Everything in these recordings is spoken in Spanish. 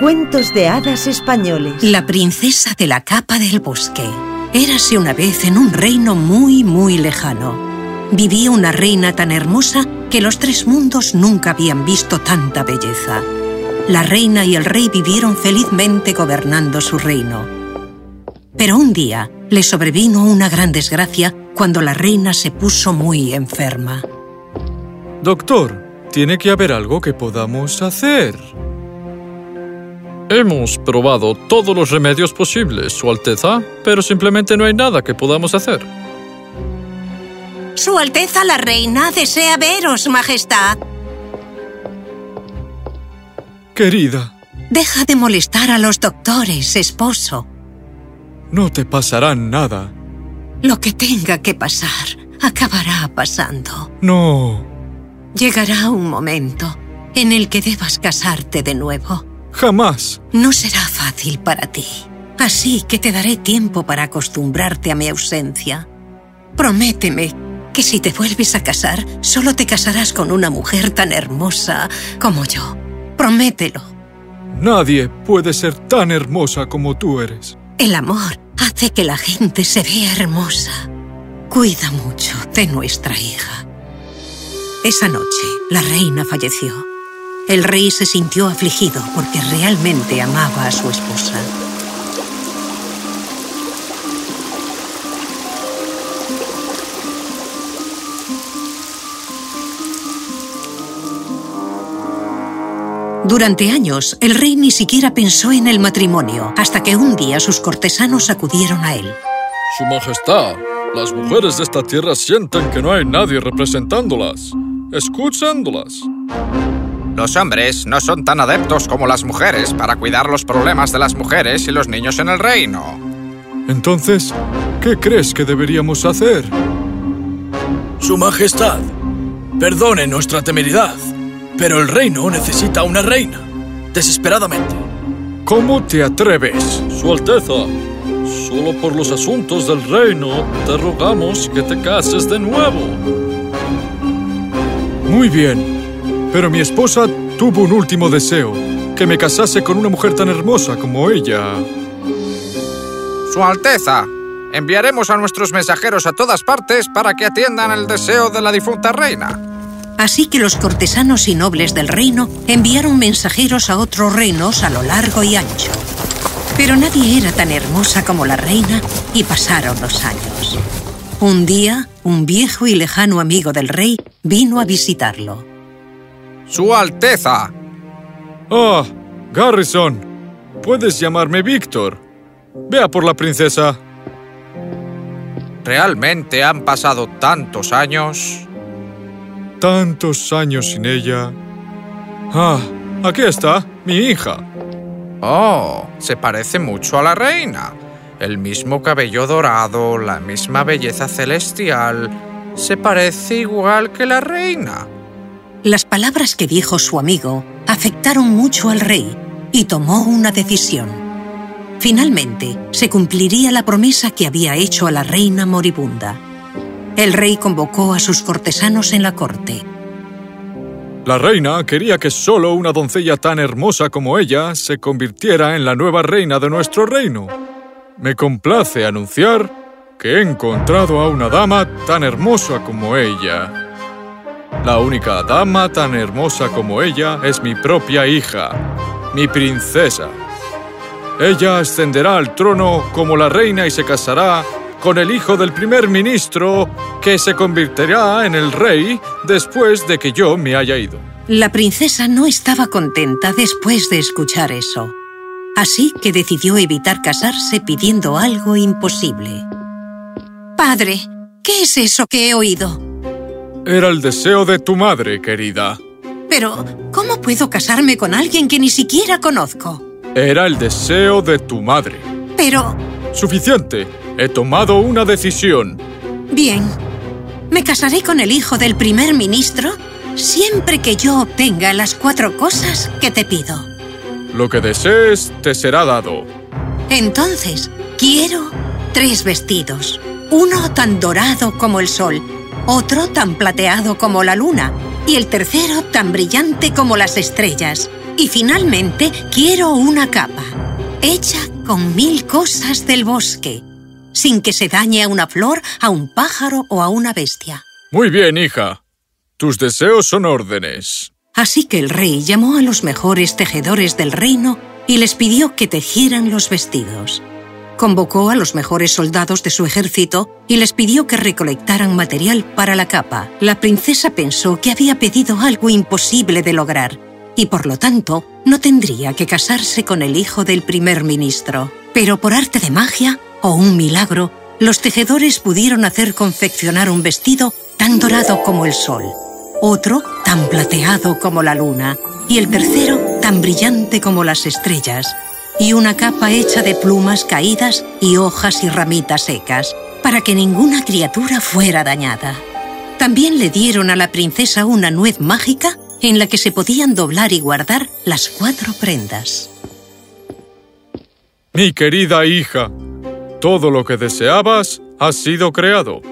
Cuentos de hadas españoles. La princesa de la capa del bosque. Érase una vez en un reino muy, muy lejano. Vivía una reina tan hermosa que los tres mundos nunca habían visto tanta belleza. La reina y el rey vivieron felizmente gobernando su reino. Pero un día le sobrevino una gran desgracia cuando la reina se puso muy enferma. Doctor, tiene que haber algo que podamos hacer. Hemos probado todos los remedios posibles, Su Alteza, pero simplemente no hay nada que podamos hacer. Su Alteza la Reina desea veros, Majestad. Querida. Deja de molestar a los doctores, esposo. No te pasará nada. Lo que tenga que pasar, acabará pasando. No. Llegará un momento en el que debas casarte de nuevo. Jamás. No será fácil para ti. Así que te daré tiempo para acostumbrarte a mi ausencia. Prométeme que si te vuelves a casar, solo te casarás con una mujer tan hermosa como yo. Promételo. Nadie puede ser tan hermosa como tú eres. El amor hace que la gente se vea hermosa. Cuida mucho de nuestra hija. Esa noche, la reina falleció. El rey se sintió afligido porque realmente amaba a su esposa. Durante años, el rey ni siquiera pensó en el matrimonio, hasta que un día sus cortesanos acudieron a él. Su Majestad, las mujeres de esta tierra sienten que no hay nadie representándolas, escuchándolas. Los hombres no son tan adeptos como las mujeres para cuidar los problemas de las mujeres y los niños en el reino. Entonces, ¿qué crees que deberíamos hacer? Su Majestad, perdone nuestra temeridad, pero el reino necesita una reina, desesperadamente. ¿Cómo te atreves? Su Alteza, solo por los asuntos del reino te rogamos que te cases de nuevo. Muy bien, pero mi esposa tuvo un último deseo, que me casase con una mujer tan hermosa como ella. Su Alteza, enviaremos a nuestros mensajeros a todas partes para que atiendan el deseo de la difunta reina. Así que los cortesanos y nobles del reino enviaron mensajeros a otros reinos a lo largo y ancho. Pero nadie era tan hermosa como la reina y pasaron los años. Un día, un viejo y lejano amigo del rey vino a visitarlo. ¡Su Alteza! ¡Ah! Garrison, puedes llamarme Víctor. Vea por la princesa. ¿Realmente han pasado tantos años? Tantos años sin ella. Ah, aquí está, mi hija. Oh, se parece mucho a la reina. El mismo cabello dorado, la misma belleza celestial. Se parece igual que la reina. Las palabras que dijo su amigo afectaron mucho al rey y tomó una decisión. Finalmente, se cumpliría la promesa que había hecho a la reina moribunda. El rey convocó a sus cortesanos en la corte. La reina quería que solo una doncella tan hermosa como ella se convirtiera en la nueva reina de nuestro reino. Me complace anunciar que he encontrado a una dama tan hermosa como ella. La única dama tan hermosa como ella es mi propia hija, mi princesa. Ella ascenderá al trono como la reina y se casará con el hijo del primer ministro, que se convertirá en el rey después de que yo me haya ido. La princesa no estaba contenta después de escuchar eso. Así que decidió evitar casarse pidiendo algo imposible. Padre, ¿qué es eso que he oído? Era el deseo de tu madre, querida. Pero, ¿cómo puedo casarme con alguien que ni siquiera conozco? Era el deseo de tu madre. Pero... Suficiente. He tomado una decisión. Bien. Me casaré con el hijo del primer ministro siempre que yo obtenga las cuatro cosas que te pido. Lo que desees te será dado. Entonces, quiero tres vestidos. Uno tan dorado como el sol, otro tan plateado como la luna Y el tercero tan brillante como las estrellas. Y finalmente quiero una capa, hecha con mil cosas del bosque, sin que se dañe a una flor, a un pájaro o a una bestia. Muy bien, hija. Tus deseos son órdenes. Así que el rey llamó a los mejores tejedores del reino y les pidió que tejieran los vestidos. Convocó a los mejores soldados de su ejército y les pidió que recolectaran material para la capa. La princesa pensó que había pedido algo imposible de lograr y por lo tanto no tendría que casarse con el hijo del primer ministro. Pero por arte de magia o un milagro, los tejedores pudieron hacer confeccionar un vestido tan dorado como el sol, otro tan plateado como la luna y el tercero tan brillante como las estrellas, y una capa hecha de plumas caídas y hojas y ramitas secas, para que ninguna criatura fuera dañada. También le dieron a la princesa una nuez mágica en la que se podían doblar y guardar las cuatro prendas. Mi querida hija, todo lo que deseabas ha sido creado.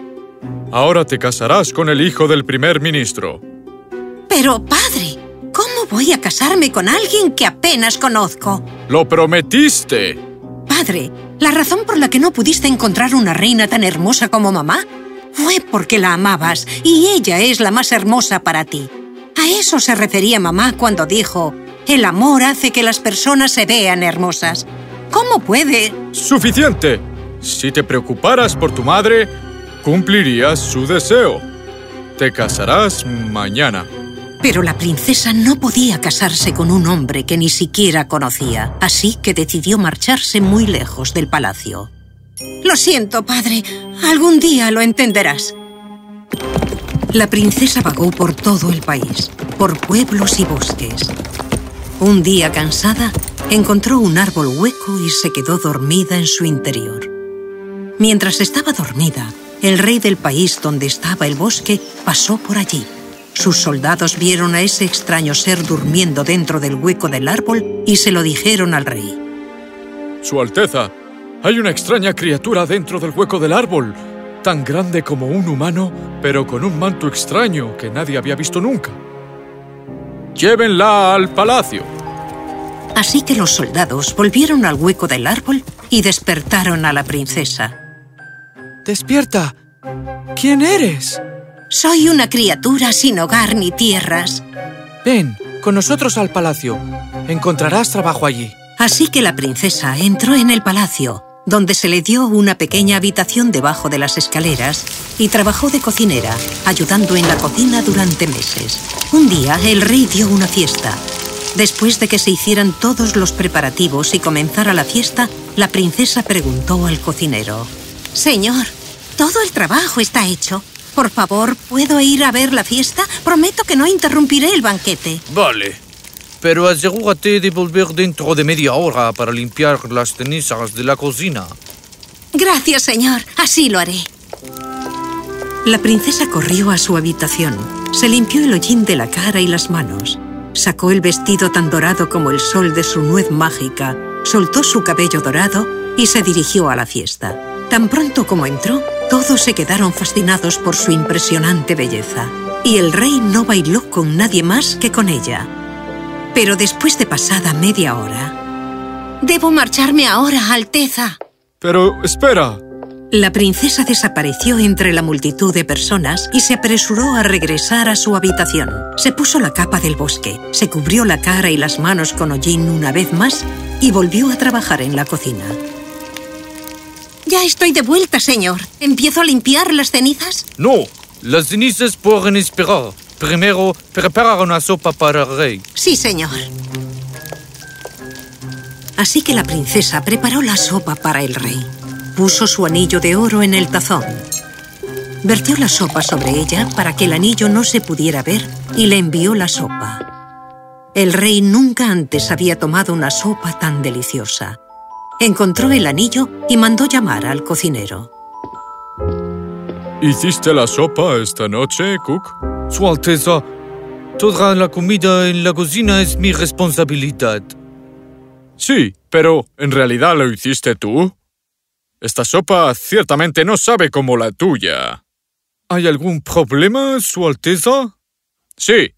Ahora te casarás con el hijo del primer ministro. Pero, padre, ¿cómo voy a casarme con alguien que apenas conozco? ¡Lo prometiste! Padre, la razón por la que no pudiste encontrar una reina tan hermosa como mamá fue porque la amabas y ella es la más hermosa para ti. A eso se refería mamá cuando dijo, el amor hace que las personas se vean hermosas. ¿Cómo puede? ¡Suficiente! Si te preocuparas por tu madre, cumplirías su deseo. Te casarás mañana. Pero la princesa no podía casarse con un hombre que ni siquiera conocía, así que decidió marcharse muy lejos del palacio. Lo siento, padre. Algún día lo entenderás. La princesa vagó por todo el país, por pueblos y bosques. Un día cansada, encontró un árbol hueco y se quedó dormida en su interior. Mientras estaba dormida, el rey del país donde estaba el bosque pasó por allí. Sus soldados vieron a ese extraño ser durmiendo dentro del hueco del árbol y se lo dijeron al rey. Su Alteza, hay una extraña criatura dentro del hueco del árbol, tan grande como un humano, pero con un manto extraño que nadie había visto nunca. Llévenla al palacio. Así que los soldados volvieron al hueco del árbol y despertaron a la princesa. ¡Despierta! ¿Quién eres? Soy una criatura sin hogar ni tierras. Ven, con nosotros al palacio. Encontrarás trabajo allí. Así que la princesa entró en el palacio, donde se le dio una pequeña habitación debajo de las escaleras y trabajó de cocinera, ayudando en la cocina durante meses. Un día el rey dio una fiesta. Después de que se hicieran todos los preparativos y comenzara la fiesta, la princesa preguntó al cocinero. Señor, todo el trabajo está hecho. Por favor, ¿puedo ir a ver la fiesta? Prometo que no interrumpiré el banquete. Vale. Pero asegúrate de volver dentro de media hora para limpiar las cenizas de la cocina. Gracias, señor. Así lo haré. La princesa corrió a su habitación. Se limpió el hollín de la cara y las manos. Sacó el vestido tan dorado como el sol de su nuez mágica, soltó su cabello dorado y se dirigió a la fiesta. Tan pronto como entró, todos se quedaron fascinados por su impresionante belleza. Y el rey no bailó con nadie más que con ella. Pero después de pasada media hora... Debo marcharme ahora, Alteza. Pero espera. La princesa desapareció entre la multitud de personas y se apresuró a regresar a su habitación. Se puso la capa del bosque, se cubrió la cara y las manos con hollín una vez más y volvió a trabajar en la cocina. Ya estoy de vuelta, señor. ¿Empiezo a limpiar las cenizas? No, las cenizas pueden esperar. Primero, prepara una sopa para el rey. Sí, señor. Así que la princesa preparó la sopa para el rey. Puso su anillo de oro en el tazón. Vertió la sopa sobre ella para que el anillo no se pudiera ver y le envió la sopa. El rey nunca antes había tomado una sopa tan deliciosa. Encontró el anillo y mandó llamar al cocinero. ¿Hiciste la sopa esta noche, Cook? Su Alteza, toda la comida en la cocina es mi responsabilidad. Sí, pero ¿en realidad lo hiciste tú? Esta sopa ciertamente no sabe como la tuya. ¿Hay algún problema, Su Alteza? Sí.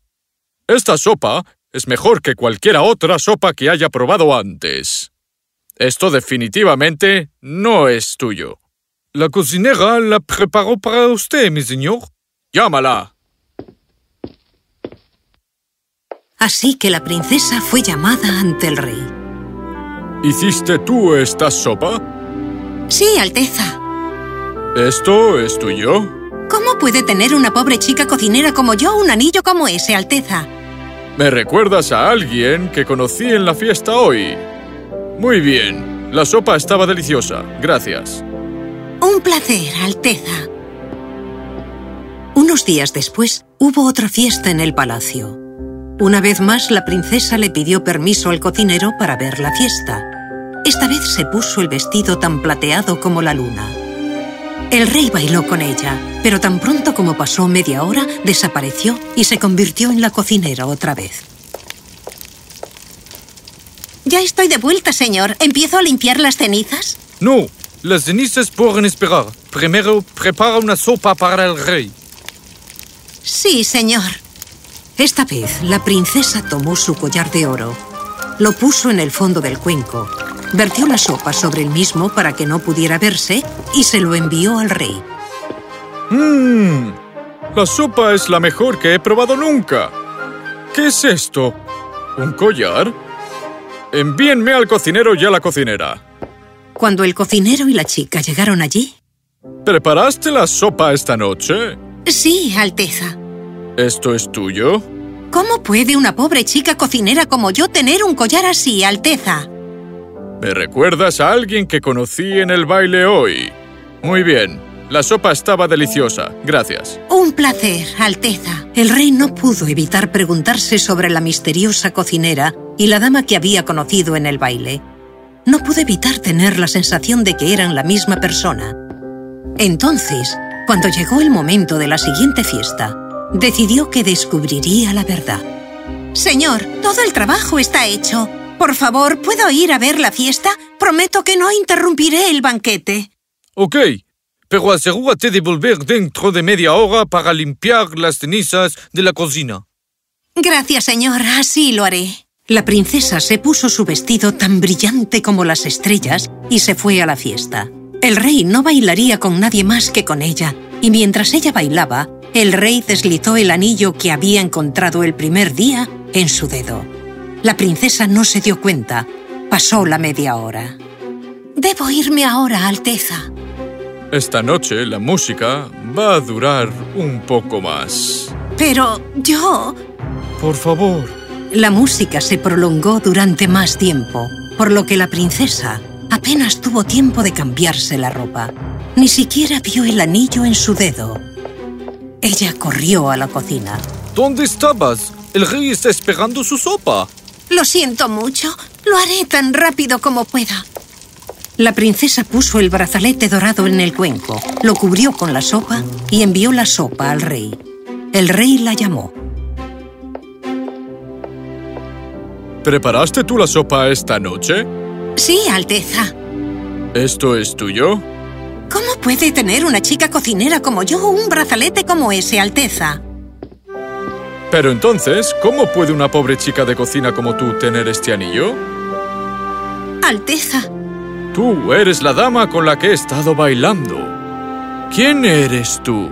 Esta sopa es mejor que cualquier otra sopa que haya probado antes. Esto definitivamente no es tuyo. La cocinera la preparó para usted, mi señor. Llámala. Así que la princesa fue llamada ante el rey. ¿Hiciste tú esta sopa? Sí, Alteza. ¿Esto es tuyo? ¿Cómo puede tener una pobre chica cocinera como yo un anillo como ese, Alteza? Me recuerdas a alguien que conocí en la fiesta hoy. Muy bien. La sopa estaba deliciosa. Gracias. Un placer, Alteza. Unos días después, hubo otra fiesta en el palacio. Una vez más, la princesa le pidió permiso al cocinero para ver la fiesta. Esta vez se puso el vestido tan plateado como la luna. El rey bailó con ella, pero tan pronto como pasó media hora, desapareció y se convirtió en la cocinera otra vez. Ya estoy de vuelta, señor. ¿Empiezo a limpiar las cenizas? No, las cenizas pueden esperar. Primero prepara una sopa para el rey. Sí, señor. Esta vez, la princesa tomó su collar de oro, lo puso en el fondo del cuenco, vertió la sopa sobre el mismo para que no pudiera verse y se lo envió al rey. ¡Mmm! La sopa es la mejor que he probado nunca. ¿Qué es esto? ¿Un collar? Envíenme al cocinero y a la cocinera. Cuando el cocinero y la chica llegaron allí... ¿Preparaste la sopa esta noche? Sí, Alteza. ¿Esto es tuyo? ¿Cómo puede una pobre chica cocinera como yo tener un collar así, Alteza? Me recuerdas a alguien que conocí en el baile hoy. Muy bien. La sopa estaba deliciosa. Gracias. Un placer, Alteza. El rey no pudo evitar preguntarse sobre la misteriosa cocinera y la dama que había conocido en el baile. No pudo evitar tener la sensación de que eran la misma persona. Entonces, cuando llegó el momento de la siguiente fiesta, decidió que descubriría la verdad. Señor, todo el trabajo está hecho. Por favor, ¿puedo ir a ver la fiesta? Prometo que no interrumpiré el banquete. Ok, pero asegúrate de volver dentro de media hora para limpiar las cenizas de la cocina. Gracias, señor. Así lo haré. La princesa se puso su vestido tan brillante como las estrellas y se fue a la fiesta. El rey no bailaría con nadie más que con ella, y mientras ella bailaba, el rey deslizó el anillo que había encontrado el primer día en su dedo. La princesa no se dio cuenta. Pasó la media hora. Debo irme ahora, Alteza. Esta noche la música va a durar un poco más. Pero yo... Por favor. La música se prolongó durante más tiempo, por lo que la princesa apenas tuvo tiempo de cambiarse la ropa. Ni siquiera vio el anillo en su dedo. Ella corrió a la cocina. ¿Dónde estabas? El rey está esperando su sopa. Lo siento mucho. Lo haré tan rápido como pueda. La princesa puso el brazalete dorado en el cuenco, lo cubrió con la sopa y envió la sopa al rey. El rey la llamó. ¿Preparaste tú la sopa esta noche? Sí, Alteza. ¿Esto es tuyo? ¿Cómo puede tener una chica cocinera como yo un brazalete como ese, Alteza? Pero entonces, ¿cómo puede una pobre chica de cocina como tú tener este anillo? Alteza. Tú eres la dama con la que he estado bailando. ¿Quién eres tú?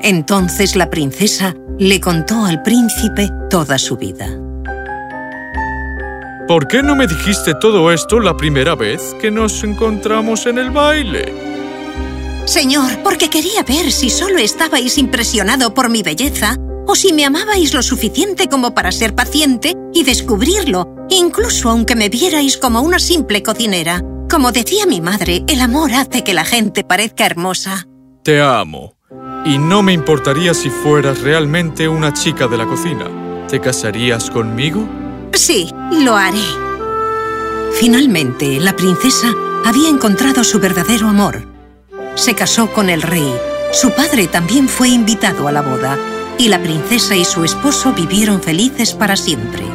Entonces la princesa le contó al príncipe toda su vida. ¿Por qué no me dijiste todo esto la primera vez que nos encontramos en el baile? Señor, porque quería ver si solo estabais impresionado por mi belleza o si me amabais lo suficiente como para ser paciente y descubrirlo, incluso aunque me vierais como una simple cocinera. Como decía mi madre, el amor hace que la gente parezca hermosa. Te amo. Y no me importaría si fueras realmente una chica de la cocina. ¿Te casarías conmigo? Sí, lo haré. Finalmente, la princesa había encontrado su verdadero amor. Se casó con el rey. Su padre también fue invitado a la boda. Y la princesa y su esposo vivieron felices para siempre.